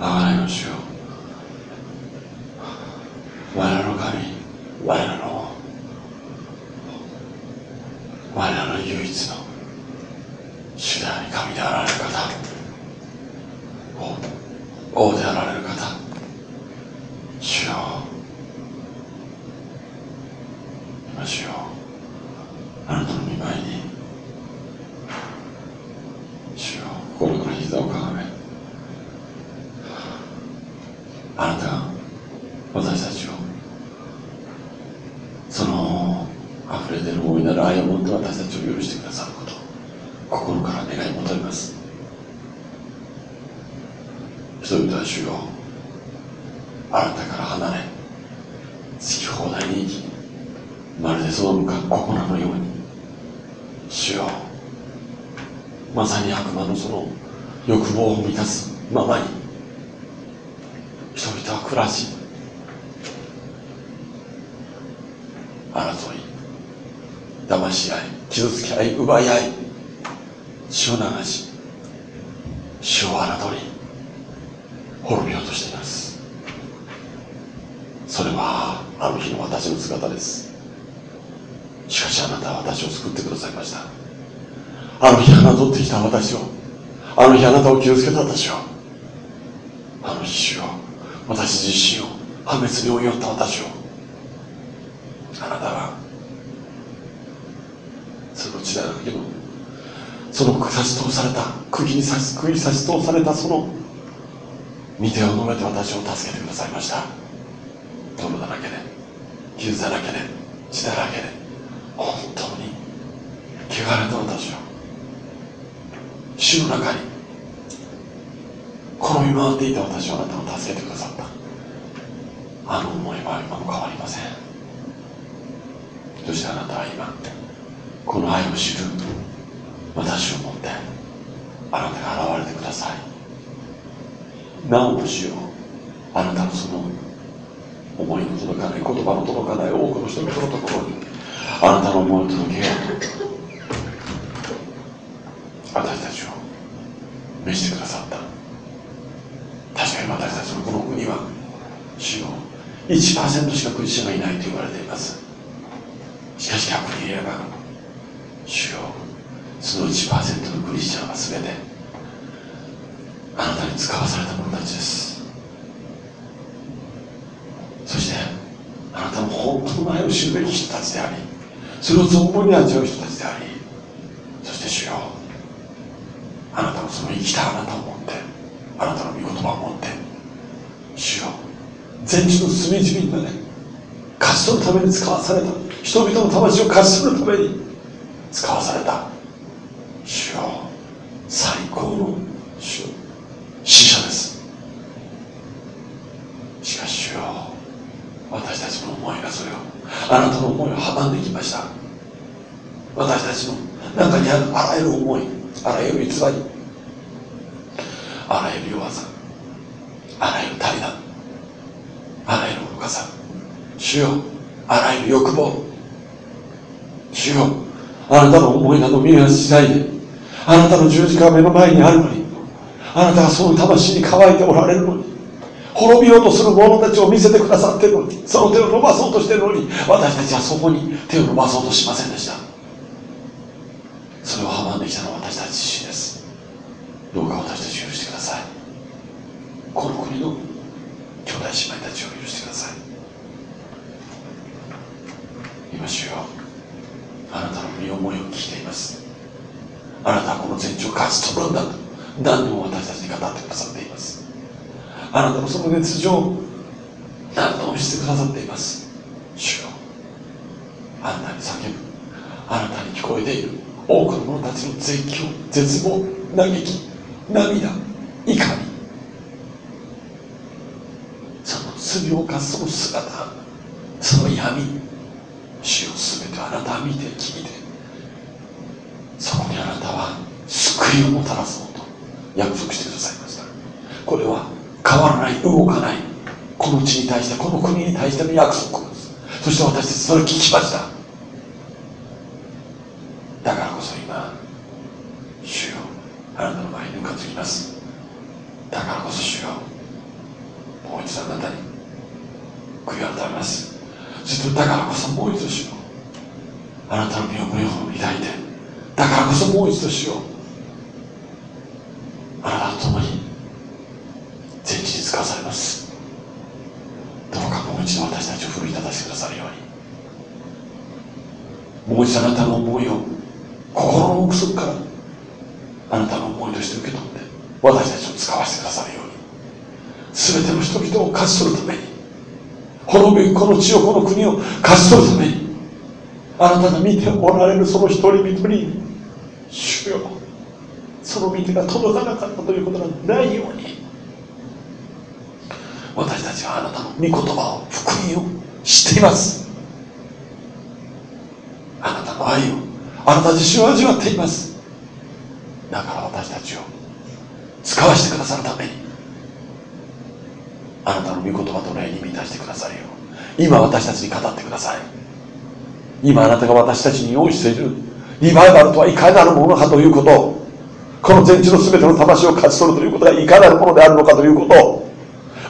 あがないの主よ我らの神我らの我らの唯一の主であり神であられる方王王であられる方主よ今主よあなたの御前に主よ心から膝をかがめあなたが私たちをその溢れ出る大いなる愛を持って私たちを許してくださること心から願い求めます人々は主よあなたから離れ好き放題に生きまるでその向か心のように主よまさに悪魔のその欲望を満たすままに人々は暮らし争い騙し合い傷つき合い奪い合い血を流し死を侮り滅びようとしていますそれはあの日の私の姿ですしかしあなたは私を救ってくださいましたあの日侮ってきた私をあの日あなたを傷つけた私をあの日主を私自身を破滅に追いやった私をあなたはその時代の時のその差し通された釘に差し釘に差し通されたその。御手を述べて私を助けてくださいました。泥だらけで傷だらけで血だらけで本当に汚れた私を死の中に転び回っていた私をあなたを助けてくださった。あの思いは今も変わりません。そしてあなたは今この愛を知る私をもってあなたが現れてください。なおもしよあなたのその思いの届かない言葉の届かない多くの人々のところに。あなたの思いを届けよう。私たちを召してくださった。確かに私たちのこの国は主よ1%しかクリスチャンがいないと言われています。しかし逆に言えば主よ。その1%のクリスチャンは全てあなたに使わされた者たちです。そしてあなたの本当の愛を知るべき人たちでありそれを存分に味わう人たちでありそして主よあなたのその生きたあなたを持ってあなたの御言葉を持って主よ全地の隅々にまで勝ち取るために使わされた人々の魂を勝ち取るために使わされた。主よ最高の主死者です。しかし主よ私たちの思いがそれをあなたの思いを阻んできました。私たちの中にあるあらゆる思いあらゆる偽りあらゆる弱さあらゆる怠惰あらゆる愚かさ。主よあらゆる欲望。主よあなたの思いなど見えしないで。あなたの十字架が目の前にあるのにあなたがその魂に乾いておられるのに滅びようとする者たちを見せてくださっているのにその手を伸ばそうとしているのに私たちはそこに手を伸ばそうとしませんでした。それを阻んできたのは私たち自身です。どうか私たちを許してください。この国の兄弟姉妹たちを許してください今主よあなたの身思いを聞いていますあなたはこの全地を勝ち取るんだと何度も私たちに語ってくださっています。あなたのその熱情を何度もしてくださっています。主よあんなに叫ぶ。あなたに聞こえている多くの者たちの絶叫絶望嘆き涙怒り。その罪を犯すその姿その闇主を全てあなたは見て聞いて。そこにあなたは救いをもたらそうと約束してくださいました。これは変わらない動かないこの地に対してこの国に対しての約束です。そして私たちそれを聞きました。だからこそ今主よ。あなたの前にぬかつきます。だからこそ主よ。もう一度あなたに悔い改めます。そしてだからこそもう一度しよ。あなたの身を無用を抱いて。そもう一度しよう。あなたと共に全地に使わされます。どうかもう一度私たちを奮い立たせてくださるように。もう一度あなたの思いを心の奥底からあなたの思いとして受け取って私たちを使わせてくださるように。全ての人々を勝ち取るために滅びこの地をこの国を勝ち取るためにあなたが見ておられるその一人一人に主よその見てが届かなかったということがないように。私たちはあなたの御言葉を福音を知っています。あなたの愛をあなた自身を味わっています。だから私たちを使わせてくださるためにあなたの御言葉と霊に満たしてくださるよ。今私たちに語ってください。今あなたが私たちに用意しているリバイバルとはいかなるものかということ。この全地の全ての魂を勝ち取るということがいかなるものであるのかということ。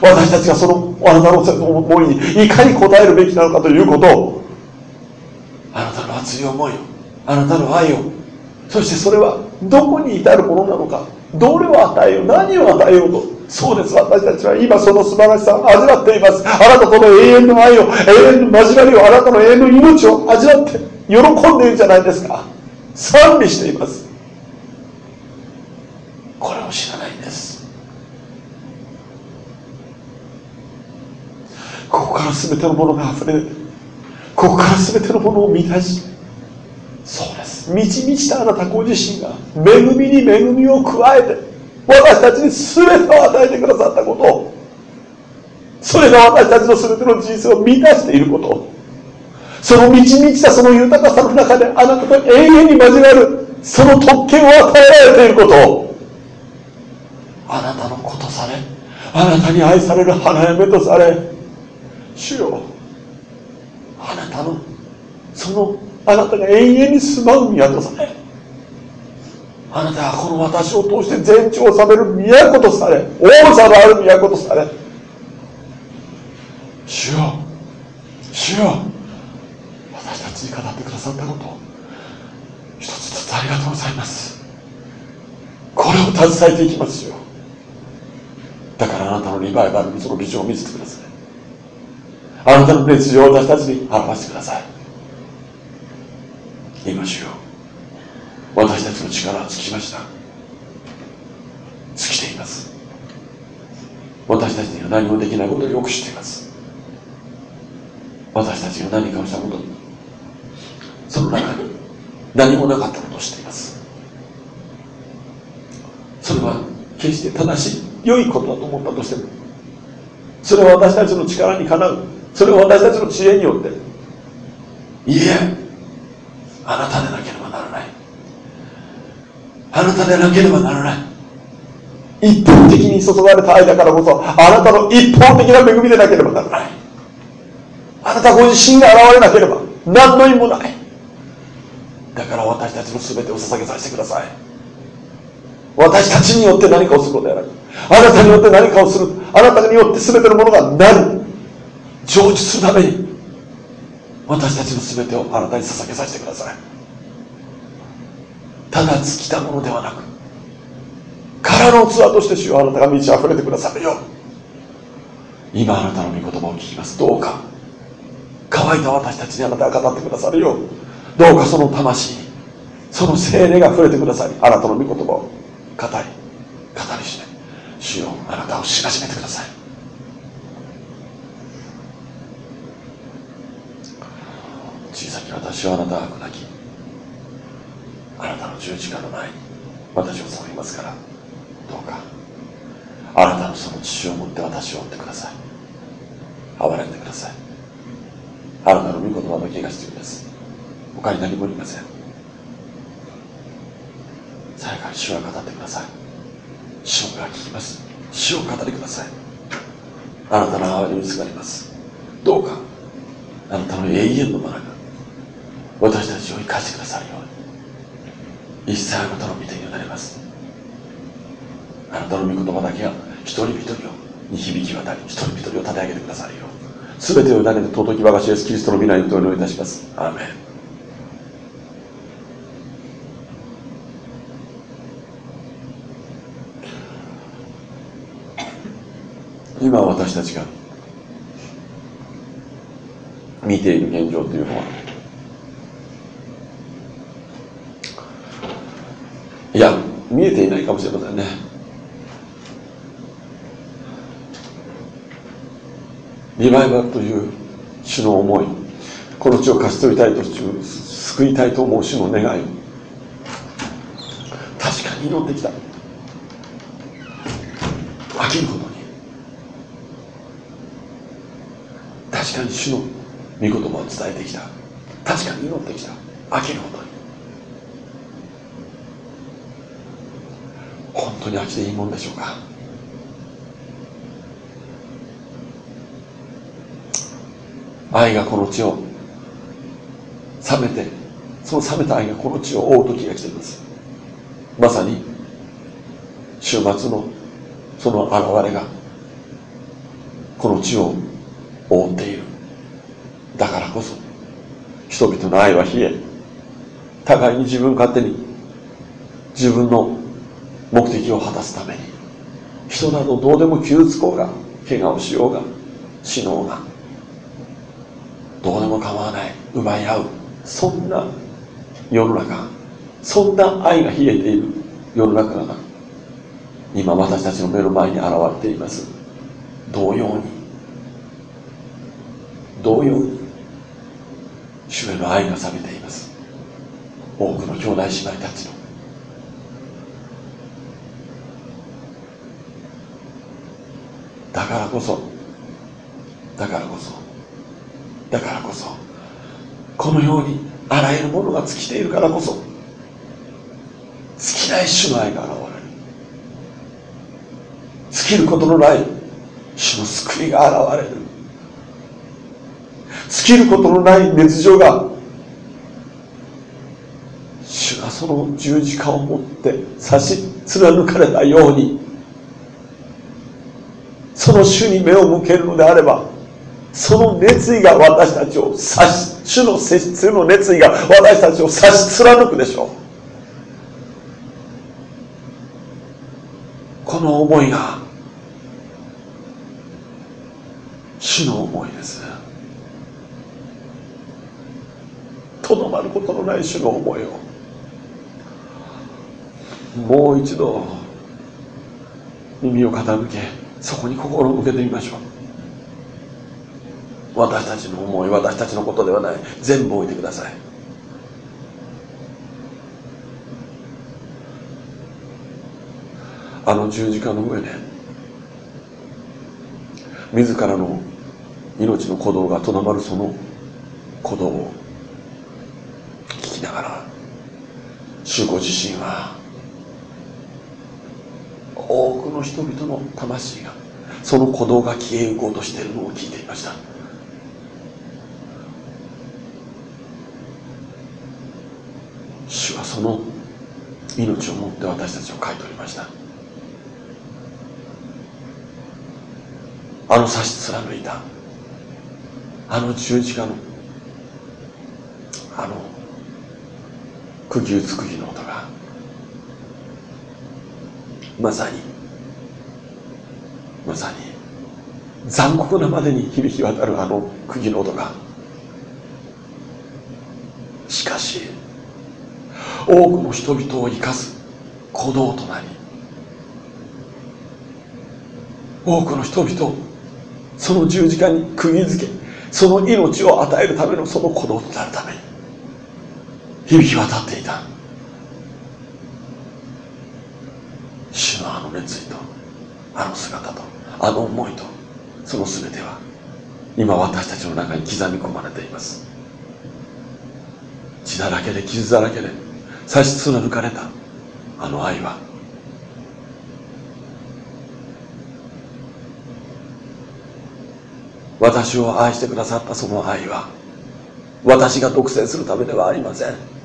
私たちがそのあなたの思いにいかに応えるべきなのかということ。あなたの熱い思いをあなたの愛をそしてそれはどこに至るものなのか。どれを与えよう何を与えようと。そうです。私たちは今その素晴らしさを味わっています。あなたとの永遠の愛を永遠の交わりをあなたの永遠の命を味わって喜んでいるじゃないですか。賛美しています。これを知らないんです。ここから全てのものが溢れここから全てのものを満たしそうです。満ち満ちたあなたご自身が恵みに恵みを加えて私たちに全てを与えてくださったことそれが私たちの全ての人生を満たしていることその満ち満ちたその豊かさの中であなたと永遠に交わるその特権を与えられていることあなたの子とされあなたに愛される花嫁とされ主よあなたのそのあなたが永遠に住まう宮とされあなたはこの私を通して全地を治める都とされ王座のある都とされ。主よ主よ。私たちに語ってくださったこと一つずつありがとうございます。これを携えていきますよ。だからあなたのリバイバルにそのビジョンを見せてください。あなたの熱情を私たちに表してください。今しよう。私たちの力は尽きました。尽きています。私たちには何もできないことをよく知っています。私たちが何かをしたことその中に何もなかったことを知っています。それは決して正しい良いことだと思ったとしてもそれは私たちの力にかなうそれは私たちの知恵によっていえあなたでなければならない。あなたでなければならない。一方的に注がれた愛だからこそあなたの一方的な恵みでなければならない。あなたご自身が現れなければ何の意味もない。だから私たちの全てを捧げさせてください。私たちによって何かをすることではなくあなたによって何かをするあなたによって全てのものがなる成就するために私たちの全てをあなたに捧げさせてください。ただ尽きたものではなく空の器として主よあなたが満ち溢れてくださるよ今あなたの御言葉を聞きます。どうか乾いた私たちにあなたが語ってくださるようどうかその魂にその精霊が触れてくださりあなたの御言葉を語り語りしめ主よあなたを知らしめてください。小さき私はあなたは悪なきあなたの十字架の前に私を背きますからどうかあなたのその血を持って私を追ってください。憐れんでください。あなたの御言葉の気が必要です。他に何もありません。さやかに主は語ってください。主が聞きます。主を語りください。あなたの憐れみにすがります。どうかあなたの永遠の学が私たちを生かしてくださるように一切あなたの御手になります。あなたの御言葉だけが一人一人をに響き渡り一人一人を立て上げてくださるよ全てを委ねて尊き我が主イエスキリストの皆にお祈りいたします。アーメン。今私たちが見ている現状というのはいや見えていないかもしれませんね。リバイバルという主の思いこの地を勝ち取りたいと救いたいと思う主の願い確かに祈ってきた。飽きるほどに確かに主の御言葉を伝えてきた。確かに祈ってきた。飽きるほどに。本当に飽きていいもんでしょうか。愛がこの地を冷めてその冷めた愛がこの地を覆う時が来ています。まさに週末のその現れがこの地を覆っているだからこそ人々の愛は冷え互いに自分勝手に自分の目的を果たすために人などどうでも傷つこうが怪我をしようが死のうがどうでも構わない奪い合うそんな世の中そんな愛が冷えている世の中が今私たちの目の前に現れています。同様に同様に主への愛が冷めています。多くの兄弟姉妹たちの。だからこそだからこそだからこそこのようにあらゆるものが尽きているからこそ尽きない主の愛が現れる。尽きることのない主の救いが現れる。尽きることのない熱情が主がその十字架を持って差し貫かれたようにその主に目を向けるのであればその熱意が私たちを差し主の主の熱意が私たちを差し貫くでしょう。この思いが主の思いですとどまることのない主の思いを。もう一度耳を傾けそこに心を向けてみましょう。私たちの思い私たちのことではない。全部置いてください。あの十字架の上で自らの命の鼓動がとどまるその鼓動をきながら主ご自身は多くの人々の魂がその鼓動が消えゆこうとしているのを聞いていました。主はその命をもって私たちを買い取りました。あの差し貫いたあの十字架の釘打つ釘の音が。まさにまさに残酷なまでに響き渡るあの釘の音が。しかし多くの人々を生かす鼓動となり多くの人々をその十字架に釘付けその命を与えるためのその鼓動となるために響き渡っていた。主のあの熱意とあの姿とあの思いとその全ては今私たちの中に刻み込まれています。血だらけで傷だらけで差し貫かれたあの愛は私を愛してくださったその愛は私が独占するためではありません。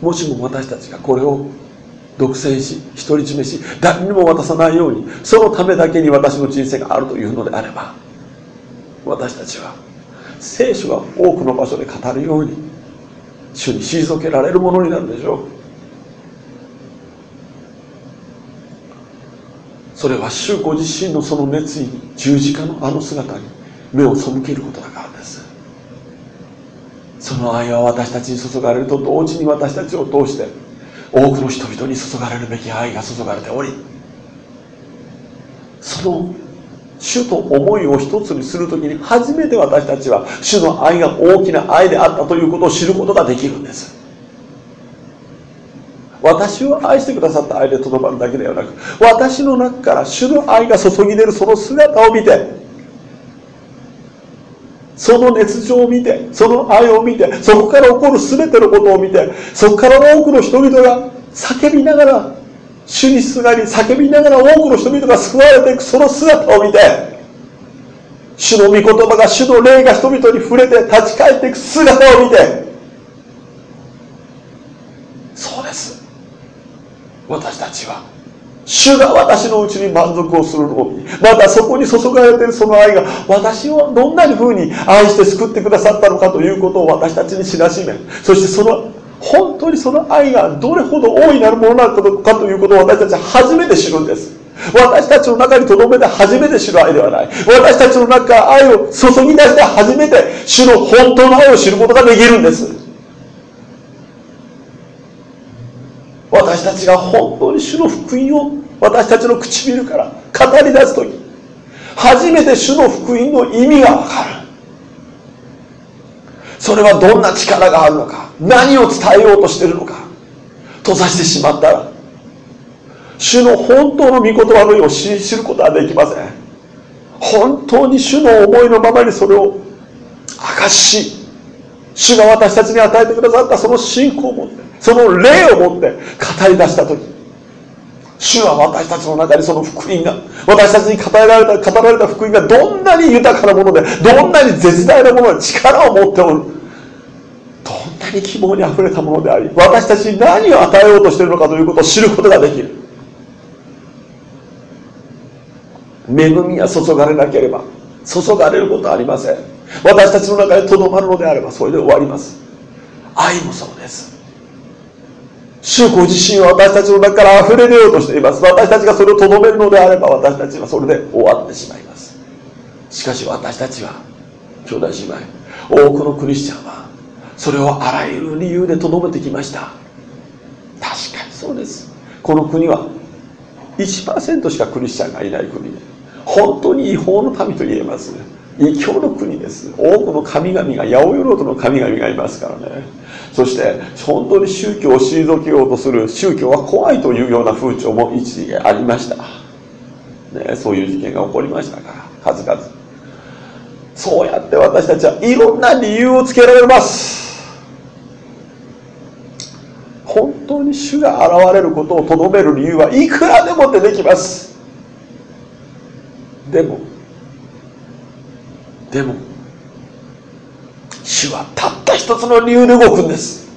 もしも私たちがこれを独占し独り占めし誰にも渡さないようにそのためだけに私の人生があるというのであれば私たちは聖書が多くの場所で語るように主に退けられるものになるでしょう。それは主ご自身のその熱意に十字架のあの姿に目を背けることだからです。その愛は私たちに注がれると同時に私たちを通して多くの人々に注がれるべき愛が注がれておりその主と思いを一つにするときに初めて私たちは主の愛が大きな愛であったということを知ることができるんです。私を愛してくださった愛でとどまるだけではなく私の中から主の愛が注ぎ出るその姿を見てその熱情を見てその愛を見てそこから起こる全てのことを見てそこから多くの人々が叫びながら主にすがり叫びながら多くの人々が救われていくその姿を見て主の御言葉が主の霊が人々に触れて立ち返っていく姿を見てそうです。私たちは主が私のうちに満足をするのを見またそこに注がれているその愛が私をどんなふうに愛して救ってくださったのかということを私たちに知らしめそしてその本当にその愛がどれほど大いなるものなのかということを私たちは初めて知るんです。私たちの中に留めて初めて知る愛ではない。私たちの中から愛を注ぎ出して初めて主の本当の愛を知ることができるんです。私たちが本当に主の福音を私たちの唇から語り出す時初めて主の福音の意味がわかる。それはどんな力があるのか何を伝えようとしてるのか閉ざしてしまったら主の本当の御言葉の意を知ることはできません。本当に主の思いのままにそれを明かし主が私たちに与えてくださったその信仰を持ってその霊を持って語り出した時主は私たちの中にその福音が私たちに語られた語られた福音がどんなに豊かなものでどんなに絶大なもので力を持っておるどんなに希望にあふれたものであり私たちに何を与えようとしているのかということを知ることができる。恵みが注がれなければ注がれることはありません。私たちの中でとどまるのであればそれで終わります。愛もそうです。主ご自身は私たちの中から溢れ出ようとしています。私たちがそれをとどめるのであれば私たちはそれで終わってしまいます。しかし私たちは兄弟姉妹多くのクリスチャンはそれをあらゆる理由でとどめてきました。確かにそうです。この国は1%しかクリスチャンがいない国で本当に違法の民と言えます異教の国です。多くの神々が八百万の神々がいますからね。そして本当に宗教を退けようとする宗教は怖いというような風潮も一時ありました、ね、そういう事件が起こりましたから数々。そうやって私たちはいろんな理由をつけられます。本当に主が現れることをとどめる理由はいくらでも出てきます。でもでも主はたった一つの理由で動くんです。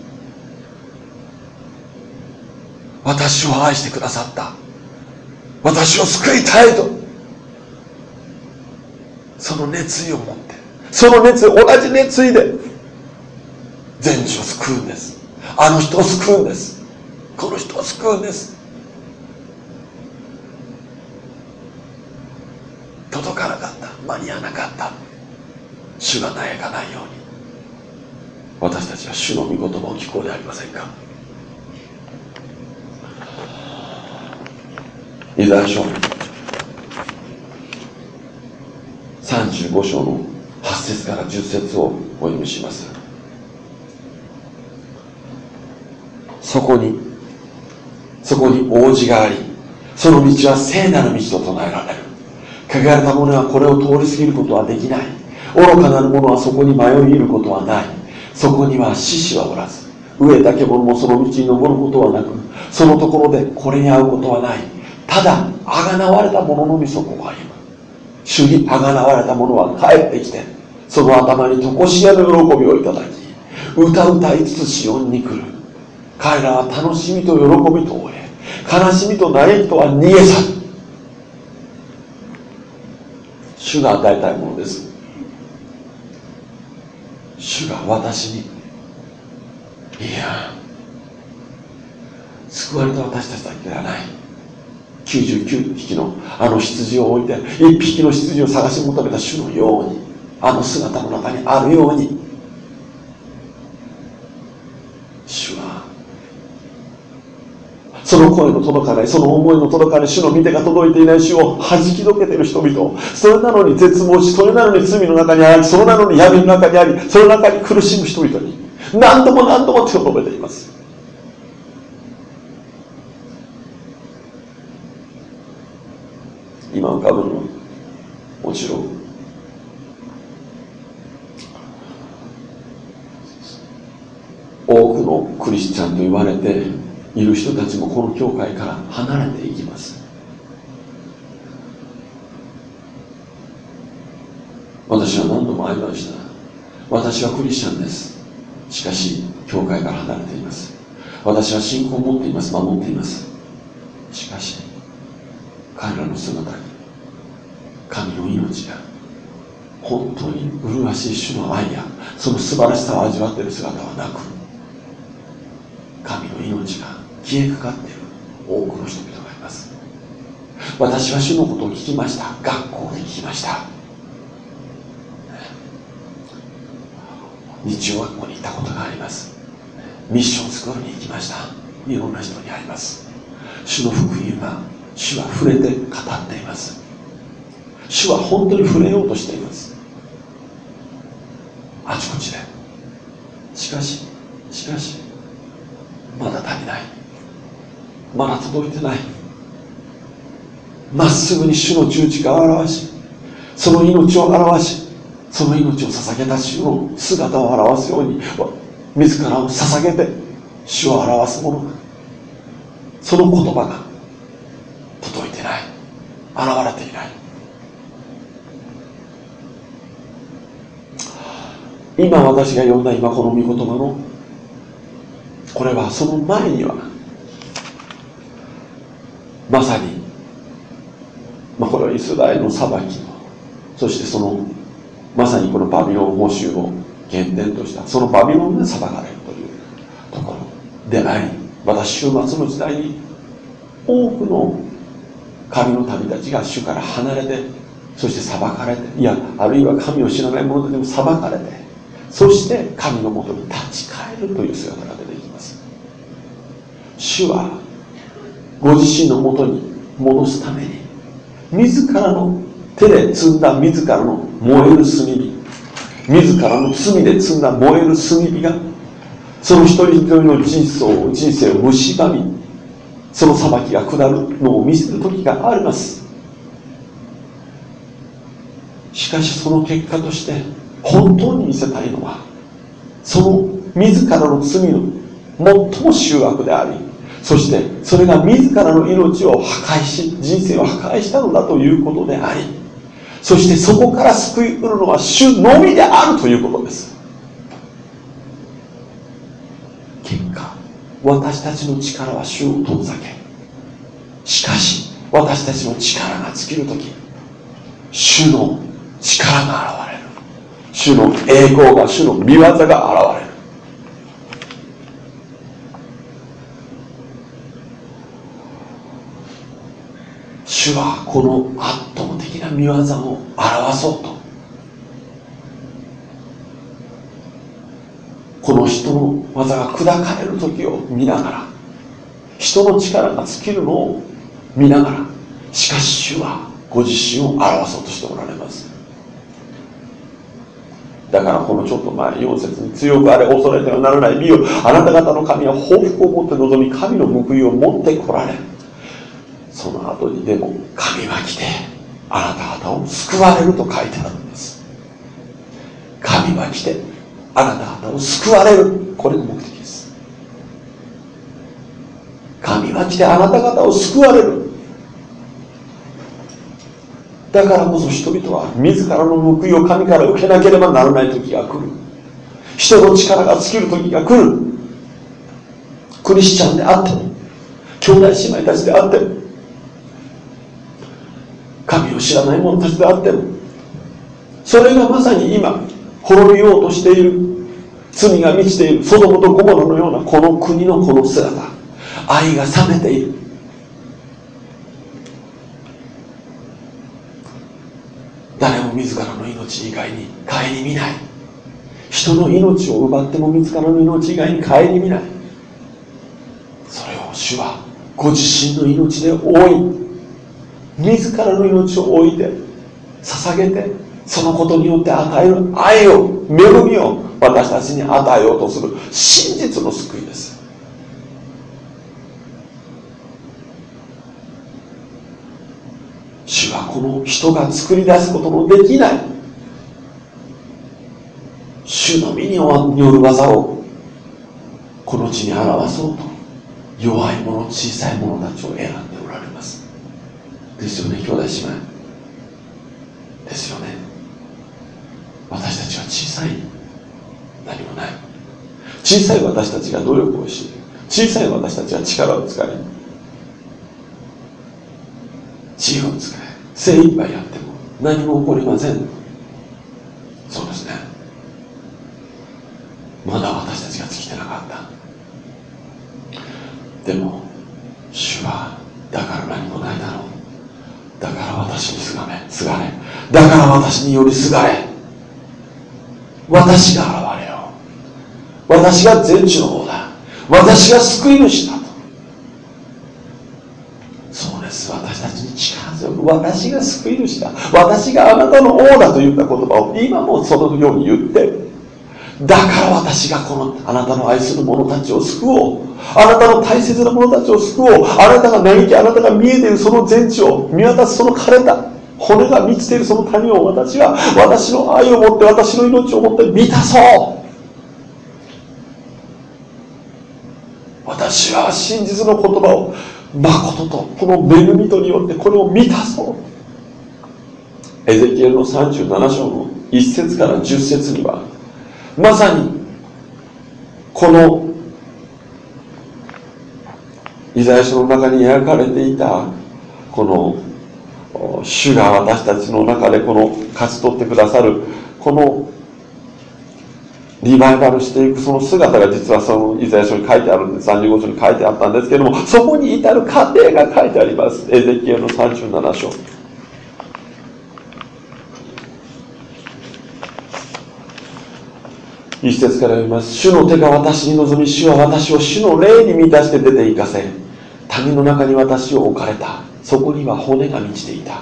私を愛してくださった。私を救いたいと。その熱意を持って。その熱同じ熱意で。全地を救うんです。あの人を救うんです。この人を救うんです。届かなかった。間に合わなかった。主が嘆かないように。私たちは主の御言葉を聞こうではありませんか？イザヤ書35章の8節から10節をお読みします。そこにそこに王子がありその道は聖なる道と唱えられる。限られた者はこれを通り過ぎることはできない。愚かなる者はそこに迷い入ることはない。そこには獅子はおらず上だけ者もその道に登ることはなくそのところでこれに会うことはない。ただあがなわれた者のみそこを歩む主にあがなわれた者は帰ってきてその頭にとこしえの喜びをいただき歌う歌いつつシオンに来る。彼らは楽しみと喜びと終え悲しみと嘆きとは逃げ去る。主が与えたいものです。主が私に。いや救われた私たちだけではない。99匹のあの羊を置いて1匹の羊を探し求めた主のようにあの姿の中にあるように。主はその声の届かないその思いの届かない主の御手が届いていない主を弾きどけている人々。それなのに絶望しそれなのに罪の中にありそれなのに闇の中にありその中に苦しむ人々に。何度も何度も手を述べています。今浮かぶのもちろん多くのクリスチャンと言われている人たちもこの教会から離れていきます。私は何度も会いました。私はクリスチャンです。しかし教会から離れています。私は信仰を持っています。守っています。しかし彼らの姿に神の命が本当に麗しい主の愛やその素晴らしさを味わっている姿はなく神の命が消えかかっている多くの人々がいます。私は主のことを聞きました。学校で聞きました。日曜学校に行ったことがあります。ミッションスクールに行きました。いろんな人にあります。主の福音は主は触れて語っています。主は本当に触れようとしています。あちこちで。しかししかしまだ足りない。まだ届いてない。まっすぐに主の十字架を表しその命を表しその命を捧げた主の姿を表すように自らを捧げて主を表す者がその言葉が届いてない。現れていない。今私が読んだ今この御言葉のこれはその前にはまさに、まあ、これはイスラエルの裁き。そしてそのまさにこのバビロン報酬を原点とした。そのバビロンで裁かれるというところでありまた週末の時代に多くの神の民たちが主から離れてそして裁かれていやあるいは神を知らない者たちも裁かれてそして神のもとに立ち返るという姿が出てきます。主はご自身のもとに戻すために自らの手で積んだ自らの燃える炭火自らの罪で積んだ燃える炭火がその一人一人の人生を人生を蝕みその裁きが下るのを見せる時があります。しかしその結果として本当に見せたいのはその自らの罪の最も醜悪でありそしてそれが自らの命を破壊し人生を破壊したのだということでありそしてそこから救いうるのは主のみであるということです。結果私たちの力は主を遠ざけしかし私たちの力が尽きる時主の力が現れる。主の栄光が主の見業が現れる。主はこの圧倒的な見業を表そうと。この人の技が砕かれる時を見ながら人の力が尽きるのを見ながらしかし主はご自身を表そうとしておられます。だからこのちょっと前4節に強くあれ恐れてはならない。身をあなた方の神は報復を持って臨み神の報いを持ってこられる。その後にでも神は来てあなた方を救われると書いてあるんです。神は来てあなた方を救われる。これが目的です。神は来てあなた方を救われる。だからこそ人々は自らの報いを神から受けなければならない時が来る。人の力が尽きる時が来る。クリスチャンであっても兄弟姉妹たちであっても神を知らない者たちであってもそれがまさに今滅びようとしている罪が満ちているソドムとゴモラのようなこの国のこの姿愛が冷めている。誰も自らの命以外に顧みない。人の命を奪っても自らの命以外に顧みない。それを主はご自身の命で覆い自らの命を置いて捧げてそのことによって与える愛を恵みを私たちに与えようとする真実の救いです。主はこの人が作り出すことのできない主の身による技をこの地に表そうと弱い者小さい者たちを選んでおられますですよね兄弟姉妹。ですよね。私たちは小さい。何もない。小さい私たちが努力をし小さい私たちは力を使い知恵を使い精一杯やっても何も起こりませんそうですねまだ私たちが尽きてなかったでも主はだから何もないだろうだから私にすがめすがれだから私によりすがれ私が現れよう。私が全知の方だ。私が救い主だと。そうです。私たちに近づく。私が救い主だ。私があなたの王だと言った言葉を今もそのように言って。だから私がこのあなたの愛する者たちを救おう。あなたの大切な者たちを救おう。あなたが嘆きあなたが見えているその全地を見渡すその枯れた骨が満ちているその谷を私が私の愛を持って私の命を持って満たそう。私は真実の言葉を誠とこの恵みとによってこれを満たそう。エゼキエルの37章の1節から10節にはまさにこのイザヤ書の中に描かれていたこの主が私たちの中でこの勝ち取ってくださるこのリバイバルしていくその姿が実はそのイザヤ書に書いてあるんです。35章に書いてあったんですけどもそこに至る過程が書いてあります。エゼキエルの37章。一節から読みます。主の手が私に望み主は私を主の霊に満たして出て行かせ谷の中に私を置かれた。そこには骨が満ちていた。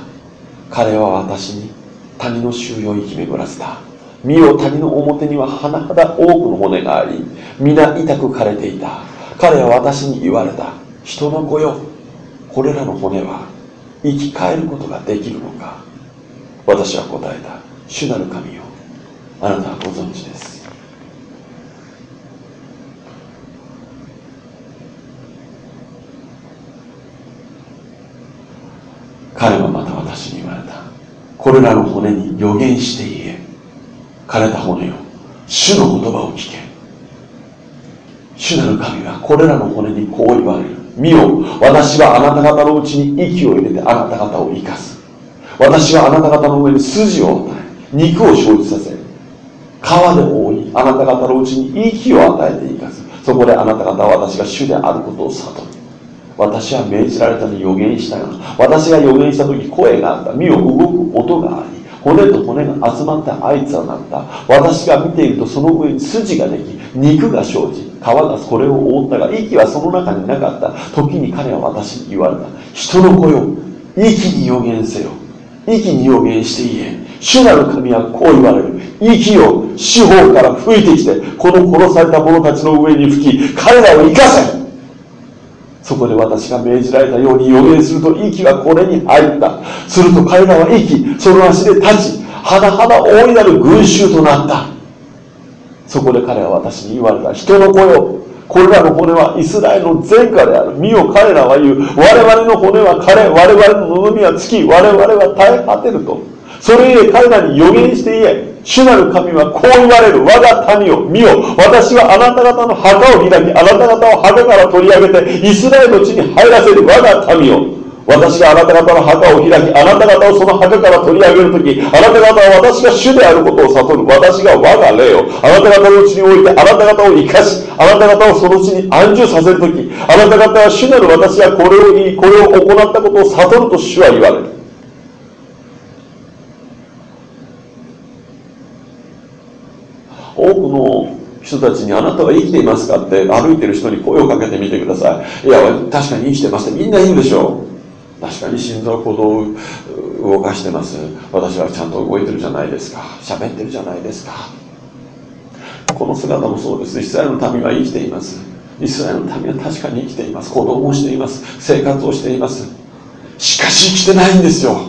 彼は私に谷の周囲を生き巡らせた。身を谷の表には甚だ多くの骨があり皆痛く枯れていた。彼は私に言われた。人の子よこれらの骨は生き返ることができるのか。私は答えた。主なる神よあなたはご存知です彼はまた私に言われたこれらの骨に予言して言え。枯れた骨よ主の言葉を聞け。主なる神はこれらの骨にこう言われる。見よ私はあなた方のうちに息を入れてあなた方を生かす。私はあなた方の上に筋を与え肉を生じさせ皮で覆いあなた方のうちに息を与えて生かす。そこであなた方は私が主であることを悟る。私は命じられたに予言したが私が予言した時声があった。身を動く音があり骨と骨が集まったあいつはなった。私が見ているとその上に筋ができ肉が生じ皮がそれを覆ったが息はその中になかった。時に彼は私に言われた。人の子よ息に予言せよ。息に予言して言え。主なる神はこう言われる。息を四方から吹いてきてこの殺された者たちの上に吹き彼らを生かせ。そこで私が命じられたように予言すると息はこれに入った。すると彼らは息その足で立ちはだ大いなる群衆となった。そこで彼は私に言われた。人の子よこれらの骨はイスラエルの前科である。身を彼らは言う。我々の骨は枯れ我々の望みは尽き我々は耐え果てると。それゆえ彼らに予言して言え主なる神はこう言われる。我が民を見よ私はあなた方の墓を開きあなた方を墓から取り上げてイスラエルの地に入らせる。我が民を私があなた方の墓を開きあなた方をその墓から取り上げる時あなた方は私が主であることを悟る。私が我が霊をあなた方のうちに置いてあなた方を生かしあなた方をそのうちに安住させる時あなた方は主なる私がこれを言いこれを行ったことを悟ると主は言われる。多くの人たちにあなたは生きていますかって歩いてる人に声をかけてみてください。いや確かに生きてますってみんな言うでしょう。確かに心臓鼓動を動かしてます。私はちゃんと動いてるじゃないですか。喋ってるじゃないですか。この姿もそうです。イスラエルの民は生きています。イスラエルの民は確かに生きています。子供をしています。生活をしています。しかし生きてないんですよ。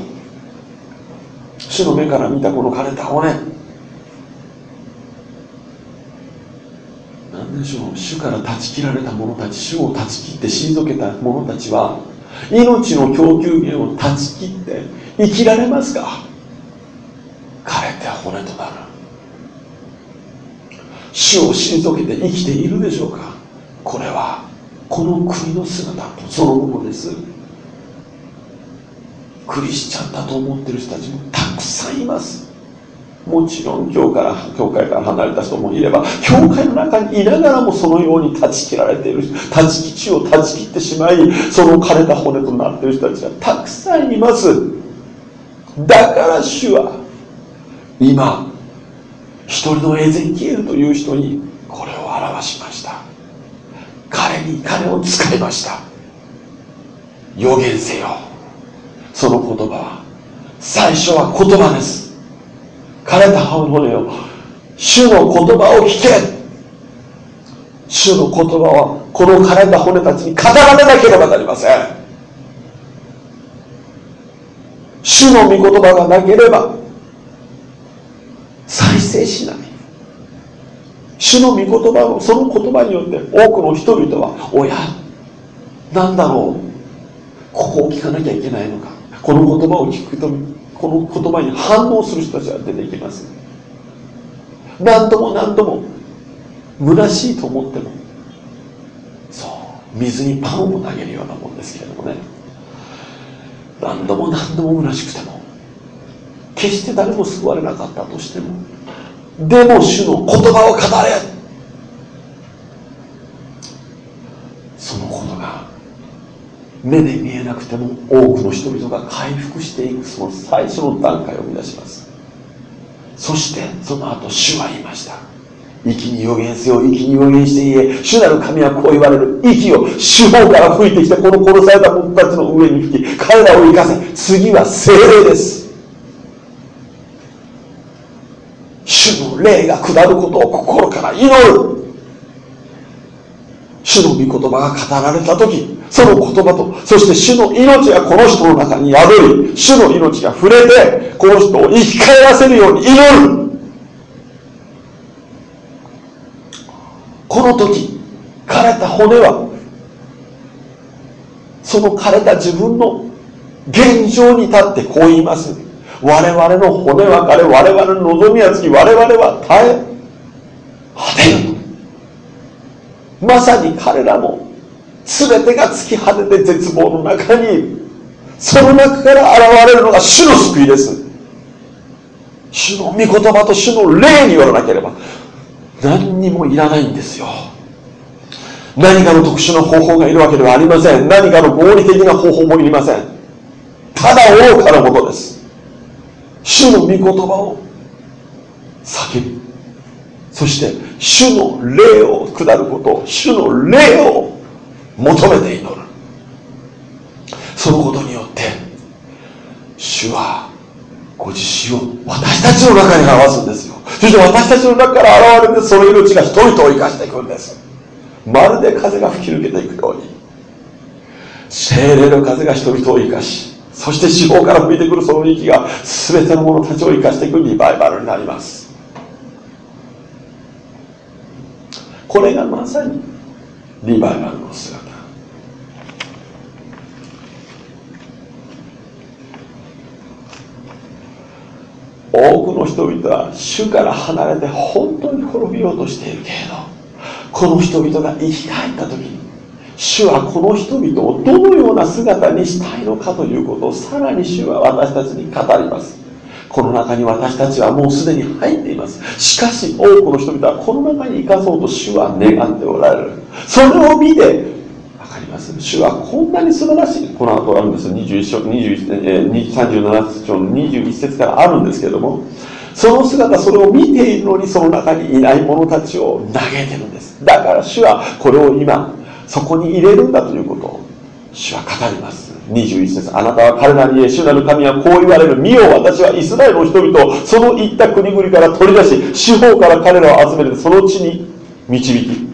主の目から見たこの枯れた骨。何でしょう？主から断ち切られた者たち主を断ち切って退けた者たちは命の供給源を断ち切って生きられますか？枯れて骨となる。主を退けて生きているでしょうか？これはこの国の姿そのものです。クリスチャンだと思ってる人たちもたくさんいます。もちろん教から教会から離れた人もいれば教会の中にいながらもそのように断ち切られている断ち切地を断ち切ってしまいその枯れた骨となっている人たちがたくさんいます。だから主は今一人のエゼキエルという人にこれを表しました。彼に彼を使いました。予言せよ。その言葉は最初は言葉です。枯れた骨よ主の言葉を聞け。主の言葉はこの枯れた骨たちに語られなければなりません。主の御言葉がなければ再生しない。主の御言葉のその言葉によって多くの人々はおやなんだろう。ここを聞かなきゃいけないのか。この言葉を聞くとこの言葉に反応する人たちが出てきます。何度も何度も虚しいと思ってもそう水にパンを投げるようなもんですけれどもね。何度も何度も虚しくても決して誰も救われなかったとしてもでも主の言葉を語れ。そのことが目で見えなくても多くの人々が回復していくその最初の段階を生み出します。そしてその後主は言いました。息に予言せよ息に予言して言え。主なる神はこう言われる息を主方から吹いてきてこの殺された者たちの上に吹き彼らを生かせ。次は精霊です。主の霊が下ることを心から祈る。主の御言葉が語られた時その言葉とそして主の命がこの人の中に宿り主の命が触れてこの人を生き返らせるように祈る。この時枯れた骨はその枯れた自分の現状に立ってこう言います。我々の骨は枯れ我々の望みはつき我々は耐え果てるまさに彼らも全てが突き果てて絶望の中にその中から現れるのが主の救いです。主の御言葉と主の霊によらなければ何にもいらないんですよ。何かの特殊な方法がいるわけではありません。何かの合理的な方法もいりません。ただ愚かなことです。主の御言葉を叫びそして主の霊を下ること主の霊を求めて祈る。そのことによって主はご自身を私たちの中に表すんですよ。そして私たちの中から現れてその命が人々を生かしていくんです。まるで風が吹き抜けていくように。精霊の風が人々を生かしそして四方から吹いてくるその息が全ての者たちを生かしていくリバイバルになります。これがまさにリバイバルの姿。多くの人々は主から離れて本当に滅びようとしているけれどこの人々が生き返った時に主はこの人々をどのような姿にしたいのかということをさらに主は私たちに語ります。この中に私たちはもうすでに入っています。しかし多くの人々はこの中に生かそうと主は願っておられる。それを見て分かります。主はこんなに素晴らしい。この後あるんです21章21、えー、37章の21節からあるんですけれども。その姿それを見ているのにその中にいない者たちを投げてるんです。だから主はこれを今そこに入れるんだということを主は語ります。21節あなたは彼らに言え主なる神はこう言われる見よ私はイスラエルの人々をその行った国々から取り出し四方から彼らを集めてその地に導き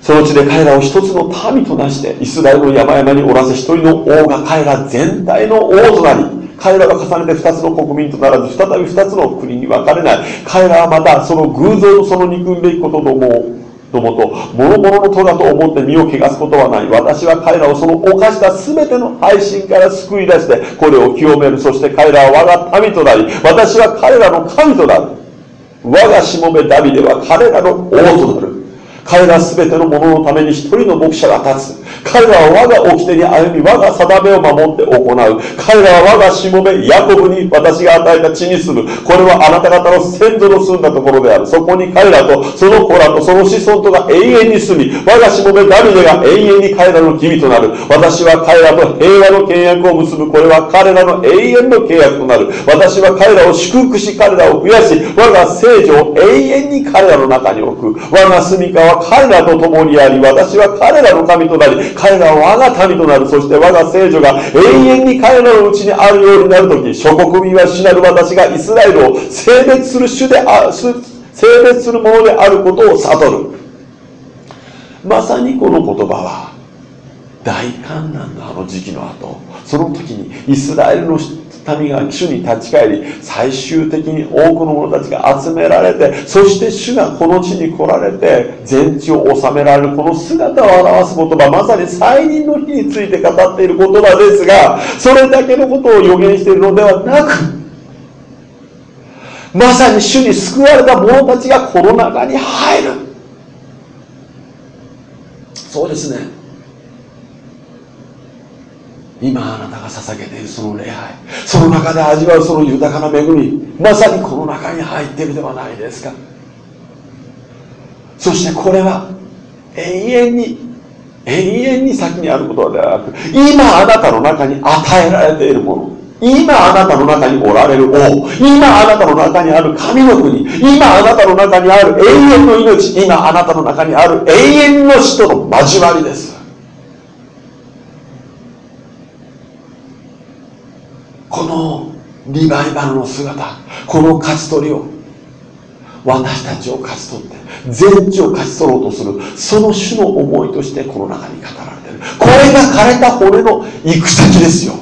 その地で彼らを一つの民となしてイスラエルの山々におらせ一人の王が彼ら全体の王となり彼らが重ねて二つの国民とならず再び二つの国に分かれない。彼らはまたその偶像とその憎んべきことどもをどもと諸々の戸だと思って身を汚すことはない。私は彼らをその犯した全ての配信から救い出してこれを清める。そして彼らは我が民となり私は彼らの神となる。我がしもべダビデは彼らの王となる。彼ら全ての者ののために一人の牧者が立つ。彼らは我が掟に歩み我が定めを守って行う。彼らは我がしもべヤコブに私が与えた地に住む。これはあなた方の先祖の住んだところである。そこに彼らとその子らとその子孫とが永遠に住み我がしもべダビデが永遠に彼らの君となる。私は彼らと平和の契約を結ぶ。これは彼らの永遠の契約となる。私は彼らを祝福し彼らを増やし我が聖女を永遠に彼らの中に置く。我が住みかは彼らと共にあり私は彼らの神となり彼らは我が民となるそして我が聖女が永遠に彼らのうちにあるようになるとき諸国民は主なる私がイスラエルを性別する主であ性別するものであることを悟る。まさにこの言葉は大観難のあの時期の後その時にイスラエルの人民が主に立ち返り最終的に多くの者たちが集められてそして主がこの地に来られて全地を治められるこの姿を表す言葉まさに再臨の日について語っている言葉ですがそれだけのことを予言しているのではなくまさに主に救われた者たちがこの中に入る。そうですね。今あなたが捧げているその礼拝その中で味わうその豊かな恵みまさにこの中に入っているではないですか。そしてこれは永遠に永遠に先にあることではなく今あなたの中に与えられているもの今あなたの中におられる王今あなたの中にある神の国今あなたの中にある永遠の命今あなたの中にある永遠の死との交わりです。このリバイバルの姿この勝ち取りを私たちを勝ち取って全地を勝ち取ろうとするその種の思いとしてこの中に語られている。これが枯れた骨の行く先ですよ。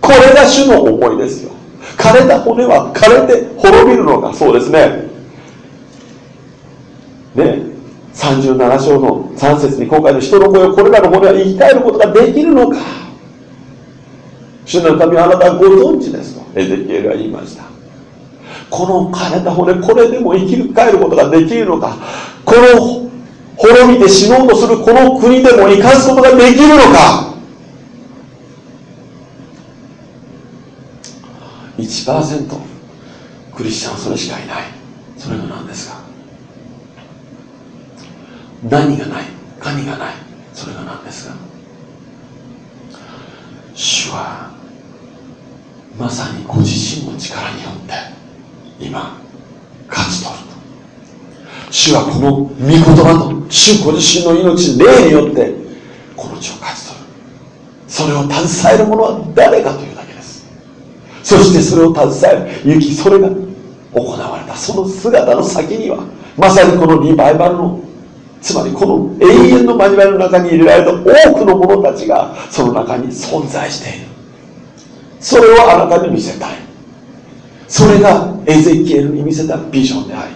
これが主の思いですよ。枯れた骨は枯れて滅びるのかそうですね。ね37章の3節に今回の人の声をこれらの骨は生き返ることができるのか。主の神はあなたはご存知ですとエゼキエルは言いました。この枯れた骨これでも生き返ることができるのか？この滅びて死のうとするこの国でも生かすことができるのか？1%クリスチャンはそれしかいない。それが何ですか？何がない？神がない。それが何ですか？主はまさにご自身の力によって今勝ち取ると。主はこの御言葉と主ご自身の命霊によってこの地を勝ち取る。それを携える者は誰かというだけです。そしてそれを携える行きそれが行われた。その姿の先にはまさにこのリバイバルのつまりこの永遠の交わりの中に入れられた多くの者たちがその中に存在している。それをあなたに見せたい。それがエゼキエルに見せたビジョンであり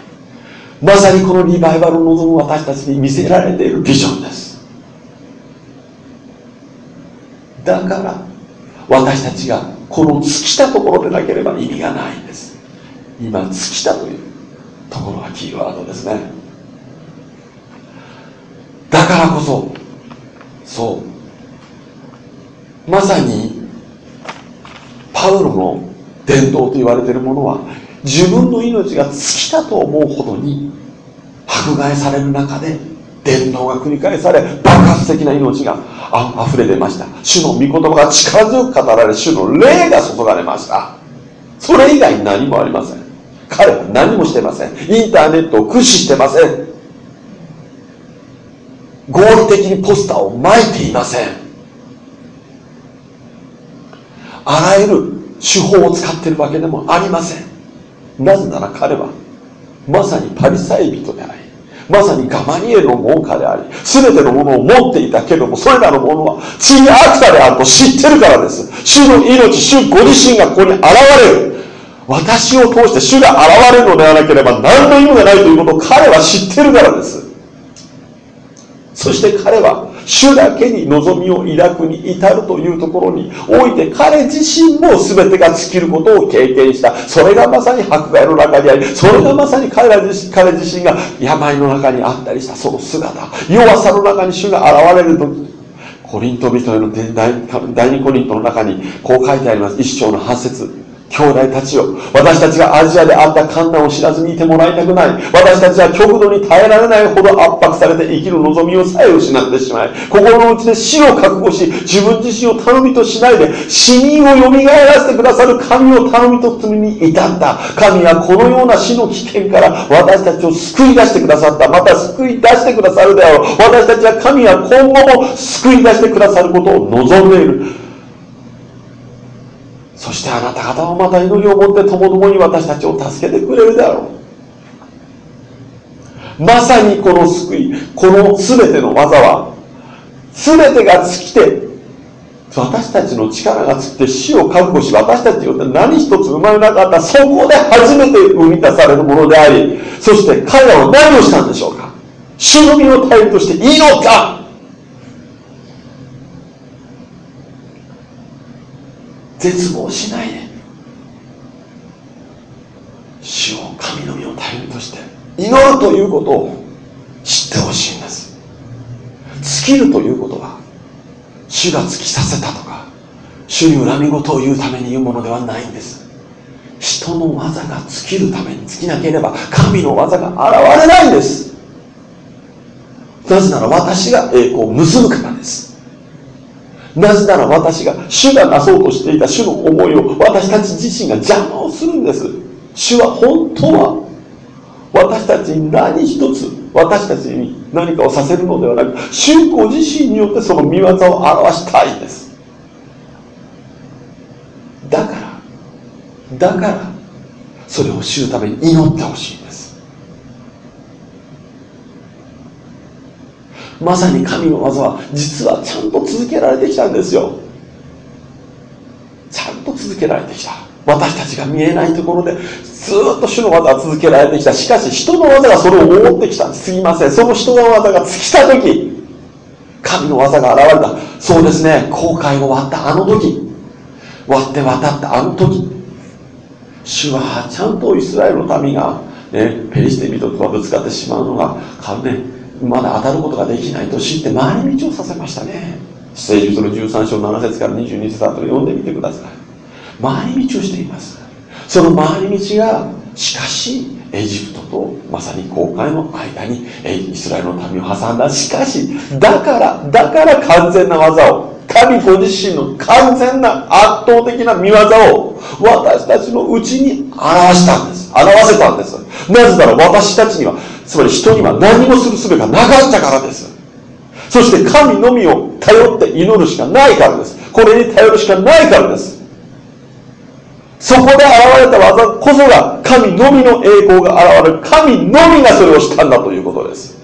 まさにこのリバイバルを望む私たちに見せられているビジョンです。だから私たちがこの尽きたところでなければ意味がないんです。今尽きたというところがキーワードですね。だからこそそう。まさにパウロの伝道と言われているものは自分の命が尽きたと思うほどに迫害される中で伝道が繰り返され爆発的な命があ溢れ出ました。主の御言葉が力強く語られ主の霊が注がれました。それ以外に何もありません。彼は何もしてません。インターネットを駆使してません。合理的にポスターを巻いていません。あらゆる手法を使っているわけでもありません。なぜなら彼はまさにパリサイ人でありまさにガマニエの門下であり全てのものを持っていたけれどもそれらのものは次に悪さであると知ってるからです。主の命主ご自身がここに現れる。私を通して主が現れるのではなければ何の意味がないということを彼は知ってるからです。そして彼は主だけに望みを抱くに至るというところにおいて彼自身も全てが尽きることを経験した。それがまさに迫害の中にありそれがまさに彼ら自身彼自身が病の中にあったりした。その姿。弱さの中に主が現れる時コリント人への第二コリントの中にこう書いてあります。一章の8節。兄弟たちよ。私たちがアジアであった観難を知らずにいてもらいたくない。私たちは極度に耐えられないほど圧迫されて生きる望みをさえ失ってしまい心の内で死を覚悟し自分自身を頼みとしないで死人をよみがえらせてくださる神を頼みと罪に至った神はこのような死の危険から私たちを救い出してくださった。また救い出してくださるであろう。私たちは神は今後も救い出してくださることを望んでいる。そしてあなた方はまた祈りを持ってともどもに私たちを助けてくれるであろう。まさにこの救いこの全ての技は全てが尽きて私たちの力が尽きて死を覚悟し私たちによって何一つ生まれなかったそこで初めて生み出されるものでありそして彼らは何をしたんでしょうか。主の身の頼りとしていいのか。絶望しないで。主を神の身を頼りとして。祈るということを知ってほしいんです。尽きるということは主が尽きさせたとか主に恨み事を言うために言うものではないんです。人の技が尽きるために尽きなければ神の技が現れないんです。なぜなら私が栄光を結ぶからです。なぜなら私が主がなそうとしていた主の思いを私たち自身が邪魔をするんです。主は本当は私たちに何一つ私たちに何かをさせるのではなく主ご自身によってその見業を表したいんです。だからだからそれを知るために祈ってほしいまさに神の技は実はちゃんと続けられてきたんですよ。ちゃんと続けられてきた。私たちが見えないところでずっと主の技は続けられてきた。しかし人の技がそれを覆ってきた。すぎません。その人の技が尽きた時神の技が現れた。そうですね。後悔を割った。あの時。割って渡った。あの時。主はちゃんとイスラエルの民が、ね、ペリシテ人とはぶつかってしまうのが、ね、まだ当たることができないと知って回り道をさせましたね。聖術の13章7節から22節あたり読んでみてください。回り道をしています。その回り道がしかしエジプトとまさに航海の間にイスラエルの民を挟んだ。しかしだからだから完全な技を神ご自身の完全な圧倒的な見業を私たちのうちに表したんです。表せたんです。なぜなら私たちにはつまり人には何もする術がなかったからです。そして神のみを頼って祈るしかないからです。これに頼るしかないからです。そこで現れた技こそが神のみの栄光が現れる神のみがそれをしたんだということです。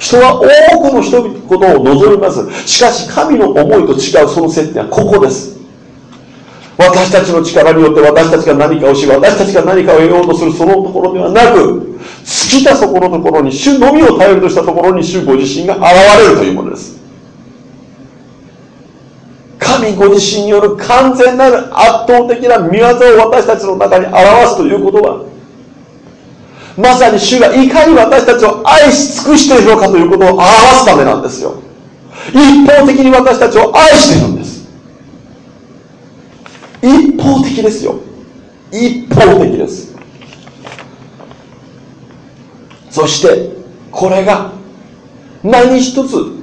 人は多くの人々ことを望みます。しかし神の思いと違うその接点はここです。私たちの力によって私たちが何かをし私たちが何かを得ようとするそのところではなく尽きたそこのところに主のみを頼りとしたところに主ご自身が現れるというものです。神ご自身による完全なる圧倒的な見業を私たちの中に表すということはまさに主がいかに私たちを愛し尽くしているのかということを表すためなんですよ。一方的に私たちを愛しているんです。一方的ですよ。一方的です。そしてこれが何一つ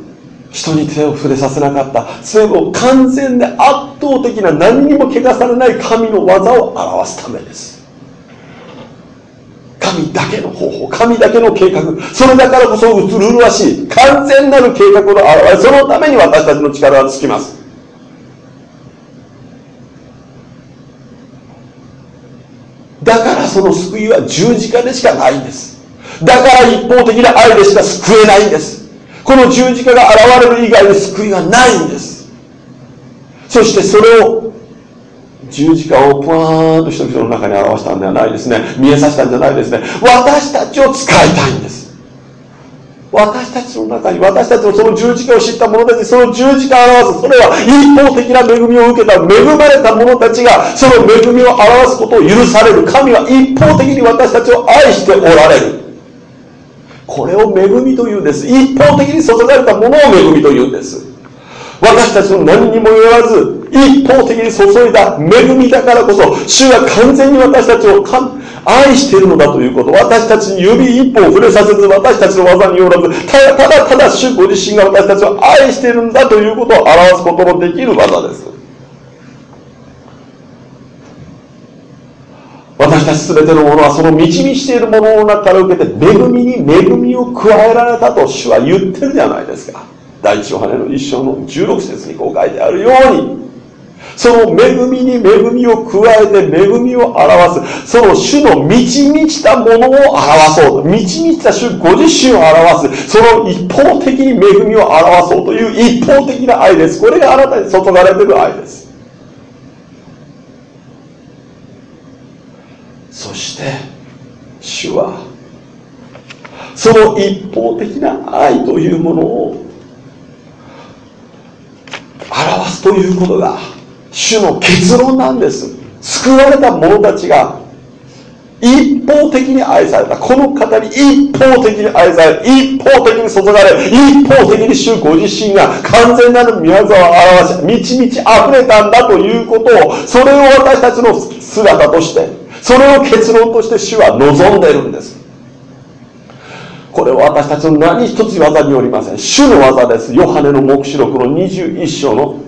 人に手を触れさせなかったそれを完全で圧倒的な何にも汚されない神の技を表すためです。神だけの方法神だけの計画。それだからこそ麗しい完全なる計画の表れそのために私たちの力はつきます。だからその救いは十字架でしかないんです。だから一方的な愛でしか救えないんです。この十字架が現れる以外に救いがないんです。そしてそれを十字架をぷわーんと人々の中に表したんではないですね。見えさせたんじゃないですね。私たちを使いたいんです。私たちの中に私たちのその十字架を知った者たちその十字架を表す。それは一方的な恵みを受けた恵まれた者たちがその恵みを表すことを許される神は一方的に私たちを愛しておられる。これを恵みというんです。一方的に注がれたものを恵みというんです。私たちの何にも言わず一方的に注いだ恵みだからこそ主が完全に私たちを愛しているのだということ私たちに指一本触れさせず私たちの技によらずただただただ主ご自身が私たちを愛しているんだということを表すことのできる技です。私たち全てのものはその満ち満ちているものの中から受けて恵みに恵みを加えられたと主は言ってるじゃないですか。第一ヨハネの一章の16節にこう書いてあるように。その恵みに恵みを加えて恵みを表すその主の満ち満ちたものを表そうと。満ち満ちた主ご自身を表すその一方的に恵みを表そうという一方的な愛です。これがあなたに注がれている愛です。そして主はその一方的な愛というものを表すということが主の結論なんです。救われた者たちが一方的に愛された。この方に一方的に愛され一方的に注がれ一方的に主ご自身が完全なる宮沢を表し満ち満ち溢れたんだということをそれを私たちの姿としてそれを結論として主は望んでいるんです。これは私たちの何一つ技によりません。主の技です。ヨハネの黙示録の21章の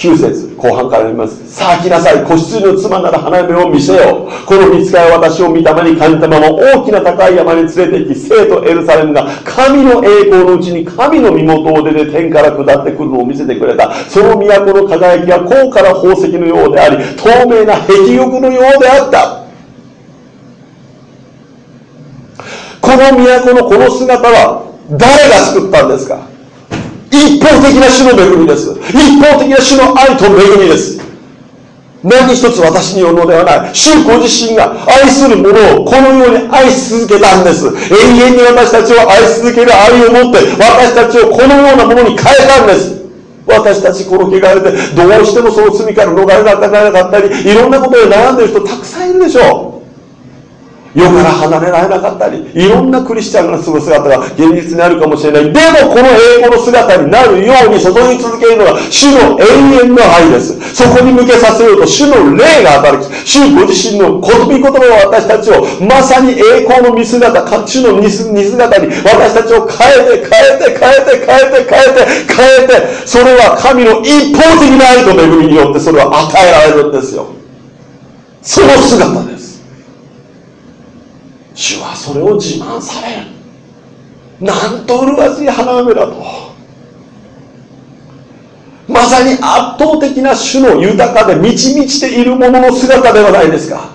9節後半から読みます。さあ来なさい。子羊の妻なら花嫁を見せよう。この見つかりは私を見た目に感じたまま大きな高い山に連れて行き生とエルサレムが神の栄光のうちに神の身元を出て天から下ってくるのを見せてくれた。その都の輝きは高から宝石のようであり透明な壁玉のようであった。この都のこの姿は誰が作ったんですか？一方的な主の恵みです。一方的な主の愛と恵みです。何一つ私によるのではない。主ご自身が愛する者をこのように愛し続けたんです。永遠に私たちを愛し続ける愛を持って私たちをこのようなものに変えたんです。私たちこの汚れてどうしてもその罪から逃れなかったりいろんなことで悩んでいる人たくさんいるでしょう。世から離れられなかったりいろんなクリスチャンが過ごす姿が現実にあるかもしれない。でもこの英語の姿になるように注ぎ続けるのが主の永遠の愛です。そこに向けさせようと主の霊が働き主ご自身の言葉言葉を私たちをまさに栄光の見姿主の似姿に私たちを変えて変えて変えて変えて変えて変えてそれは神の一方的な愛と恵みによってそれは与えられるんですよ。その姿です。主はそれを自慢される。なんと麗しい花嫁だと。まさに圧倒的な主の豊かで満ち満ちているものの姿ではないですか。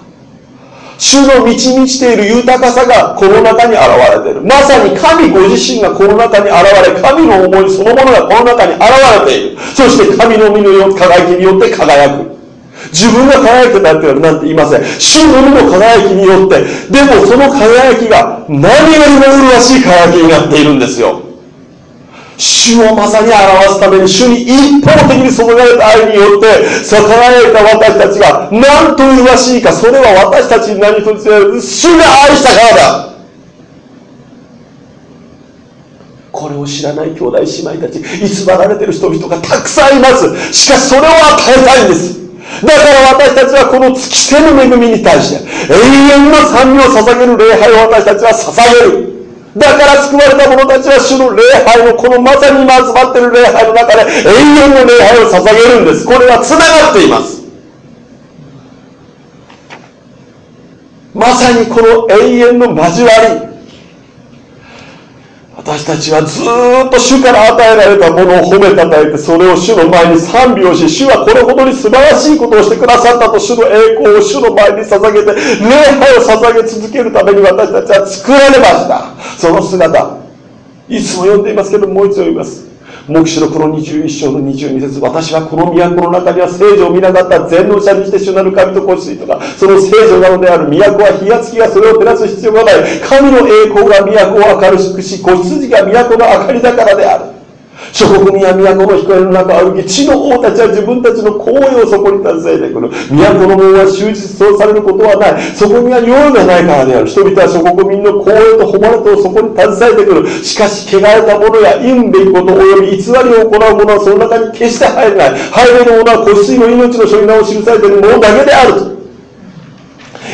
主の満ち満ちている豊かさがこの中に現れている。まさに神ご自身がこの中に現れ神の思いそのものがこの中に現れている。そして神の身の輝きによって輝く。自分が輝いてなってなんて言いません。主のみの輝きによって。でもその輝きが何よりも麗しい輝きになっているんですよ。主をまさに表すために主に一方的に注がれた愛によって逆らえた私たちが何と麗しいかそれは私たちに何と主が愛したからだ。これを知らない兄弟姉妹たち偽られてる人々がたくさんいます。しかしそれを与えたいんです。だから私たちはこの尽きせぬ恵みに対して永遠の賛美を捧げる礼拝を私たちは捧げる。だから救われた者たちは主の礼拝のこのまさに今集まっている礼拝の中で永遠の礼拝を捧げるんです。これは繋がっています。まさにこの永遠の交わり。私たちはずっと主から与えられたものを褒めたたえて、それを主の前に賛美をし、主はこれほどに素晴らしいことをしてくださったと主の栄光を主の前に捧げて、礼拝を捧げ続けるために私たちは作られました。その姿。いつも読んでいますけど、もう一度読みます。黙示録の21章の22節私はこの都の中には聖女を見なかった全能者にして主なる神と子羊とかその聖女なのである都は火や月がそれを照らす必要がない神の栄光が都を明るくし子羊が都の明かりだからである諸国民は都の光の中を歩き、地の王たちは自分たちの行為をそこに携えてくる。都の門は終日そうされることはない。そこには用意がないからである。人々は諸国民の行為と誉れとをそこに携えてくる。しかし、汚れた者や陰べきこと及び偽りを行う者はその中に決して入れない。入れる者は子羊の命の書に名を記されている者だけである。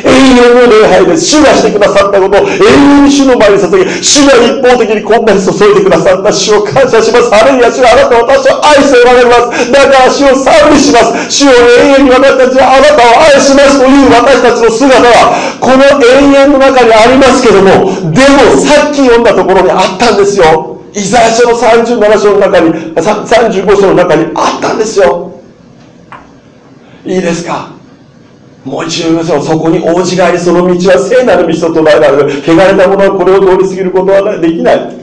永遠の礼拝です。主がしてくださったことを永遠に主の前に捧げ、主が一方的にこんなに注いでくださった主を感謝します。あるいは主はあなたを私を愛しておられます。だから主を賛美します。主を永遠に私たちはあなたを愛しますという私たちの姿は、この永遠の中にありますけども、でもさっき読んだところにあったんですよ。イザヤ書の37章の中に、35章の中にあったんですよ。いいですか？もう一度言いましょう。そこに王子がいる、その道は聖なる道と捉えられる。汚れたものはこれを通り過ぎることはできない。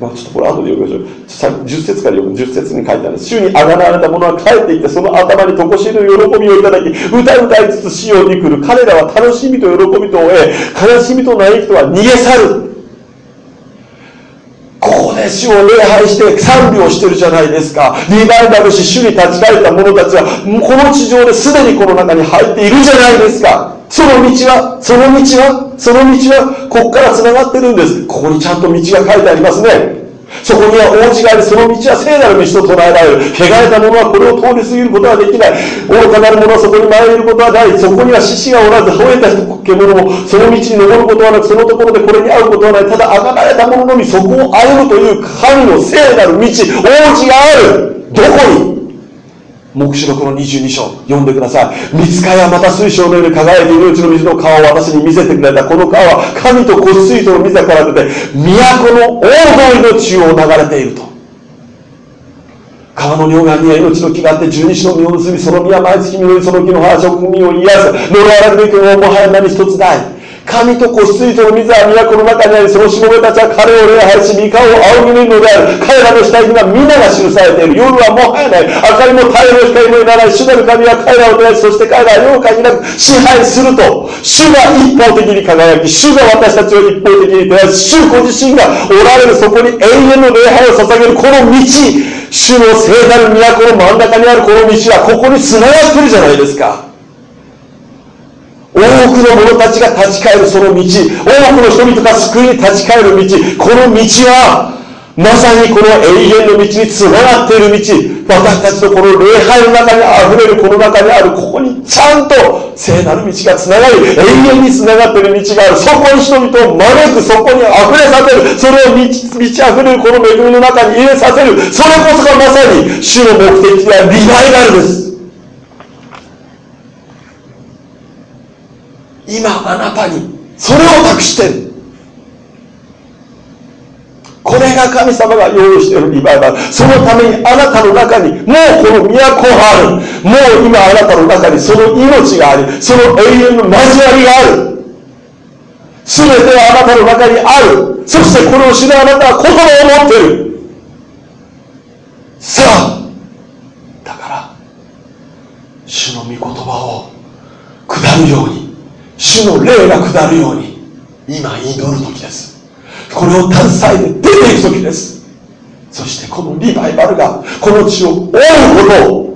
まあ、ちょっとこれ後で読みましょう。10節から読む。10節に書いてある。主にあがられた者は帰っていって、その頭にとこしの喜びをいただき、歌歌いつつ死をに来る。彼らは楽しみと喜びと終え、悲しみと嘆きとは逃げ去る。主を礼拝して賛美をしてるじゃないですか。リバイバルし主に立ち返った者たちは、この地上ですでにこの中に入っているじゃないですか。その道は、その道は、その道は、ここから繋がってるんです。ここにちゃんと道が書いてありますね。そこには王子があり、その道は聖なる道と捉えられる。汚れた者はこれを通り過ぎることはできない。愚かなる者はそこに参れることはない。そこには獅子がおらず、吠えた獣もその道に登ることはなく、そのところでこれに会うことはない。ただ、あがられた者のみそこを歩むという神の聖なる道、王子がある。どこに？黙示録の22章読んでください。見つかりはまた水晶のように輝いて命の水の川を私に見せてくれたこの川は神と子水との水から出て都の大通りの中を流れていると。川の両岸には命の木があって十二支の実を結びその実は毎月実りその木の葉は植民を癒す呪われるべきももはや何一つない。神と子羊との水は都の中にあり、そのしもべたちは彼を礼拝し、三顔を仰ぎ見るのである。彼らの死体には皆が記されている。夜はもはやない。明かりも太陽の光もいらない。主なる神は彼らを照らし、そして彼らは妖怪になく支配すると。主が一方的に輝き、主が私たちを一方的に照らし、主ご自身がおられるそこに永遠の礼拝を捧げるこの道、主の聖なる都の真ん中にあるこの道はここに繋がってるじゃないですか。多くの者たちが立ち返るその道、多くの人々が救いに立ち返る道、この道は、まさにこの永遠の道につながっている道、私たちのこの礼拝の中に溢れるこの中にある、ここにちゃんと聖なる道がつながり、永遠につながっている道がある。そこに人々を招く、そこに溢れさせる、それを満ち溢れるこの恵みの中に入れさせる、それこそがまさに主の目的である。リバイバルです。今あなたにそれを託してる。これが神様が用意しているリバイバルそのためにあなたの中にもうこの都がある。もう今あなたの中にその命がありその永遠の交わりがある。全てはあなたの中にある。そしてこれを知るあなたは言葉を持っている。さあだから主の御言葉を下るように。主の霊が下るように今祈る時です。これを携えて出ていく時です。そしてこのリバイバルがこの地を覆うことを